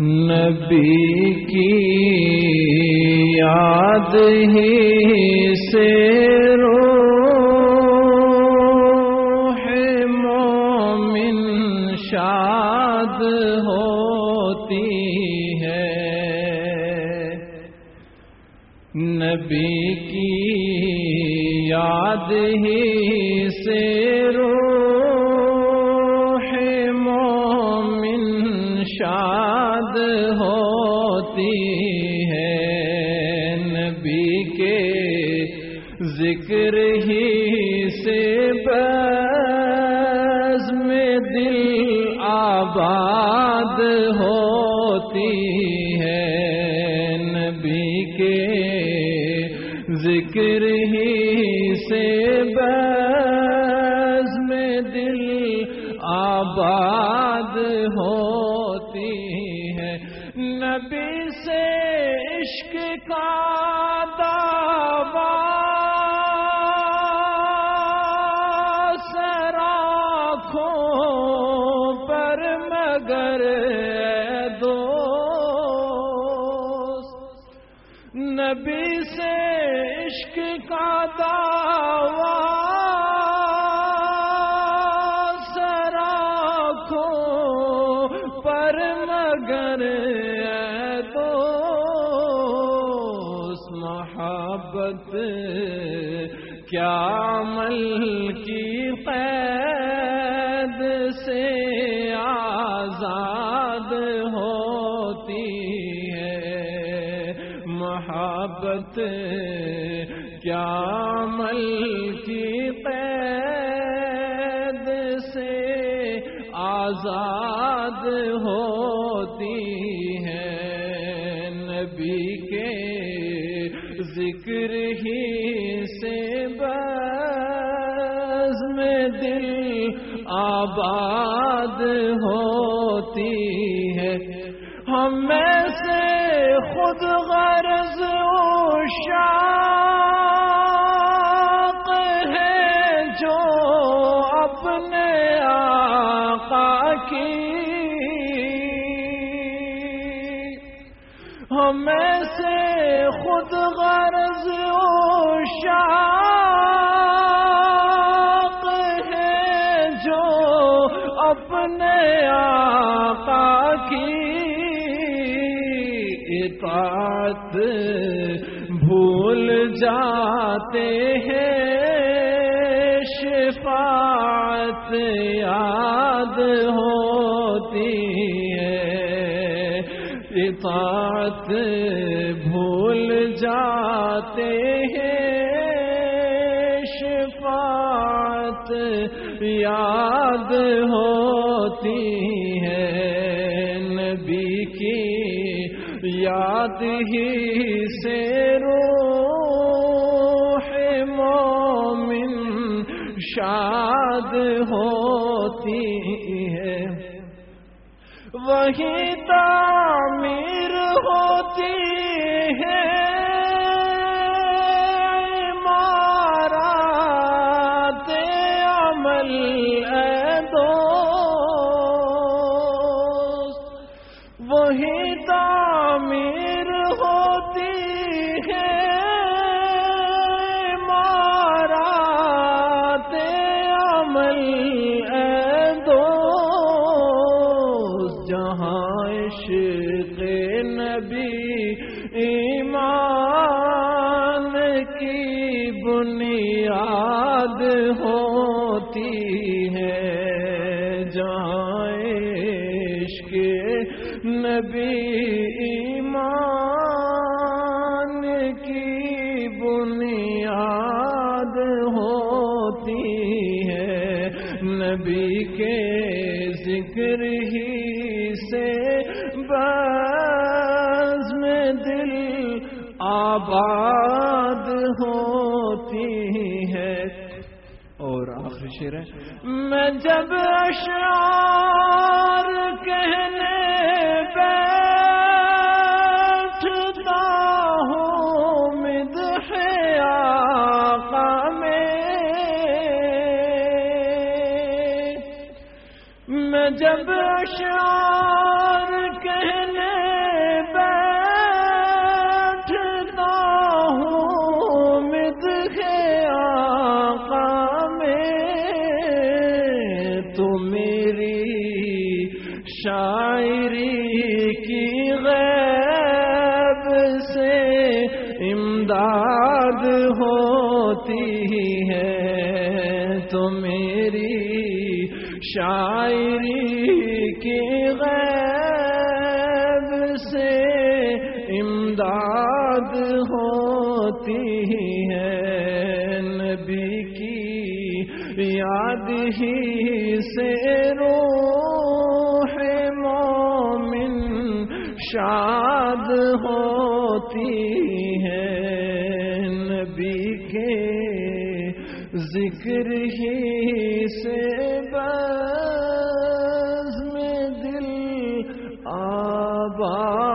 نبی کی یاد ہی سے رو مومن شاد ہوتی ہے۔ نبی کی یاد ہی سے رو ذکر ہی سے بس میں دل آباد ہوتی ہے۔ نبی کے ذکر ہی سے بس میں دل آباد ہوتی نبی سے عشق کا دعویٰ پر مگر دو نبی سے عشق کا دعویٰ محبت، کیا عمل کی قید سے آزاد ہوتی ہے؟ محبت، کیا عمل کی قید سے آزاد ہی سے بس میں دل آباد ہوتی ہے۔ ہم میں سے خود غرض شاق ہمیں سے خود غرض شاق ہے جو اپنے آقا کی اطاعت بھول جاتے ہیں، شفاعت یاد ہوتی ہے اطاعت بھول جاتے ہیں، شفاعت یاد ہوتی ہے۔ نبی کی یاد ہی سے روح مومن شاد ہوتی ہے۔ وہی تعمیر ہوتی ہے۔ عمل دو وہی ایمان کی بنیاد ہوتی ہے۔ جہاں عشق نبی ایمان کی بنیاد ہوتی ہے۔ نبی کے ذکر ہی سے بز دل آباد ہوتی ہے۔ اور آخری شیر ہے۔ میں جب اشعار کہنے میری شاعری کی غیب سے امداد ہوتی ہے۔ تو میری شاعری کی غیب سے امداد ہوتی ہے۔ یاد ہی سے روح مومن شاد ہوتی ہے۔ نبی کے ذکر ہی سے بس میں دل آباد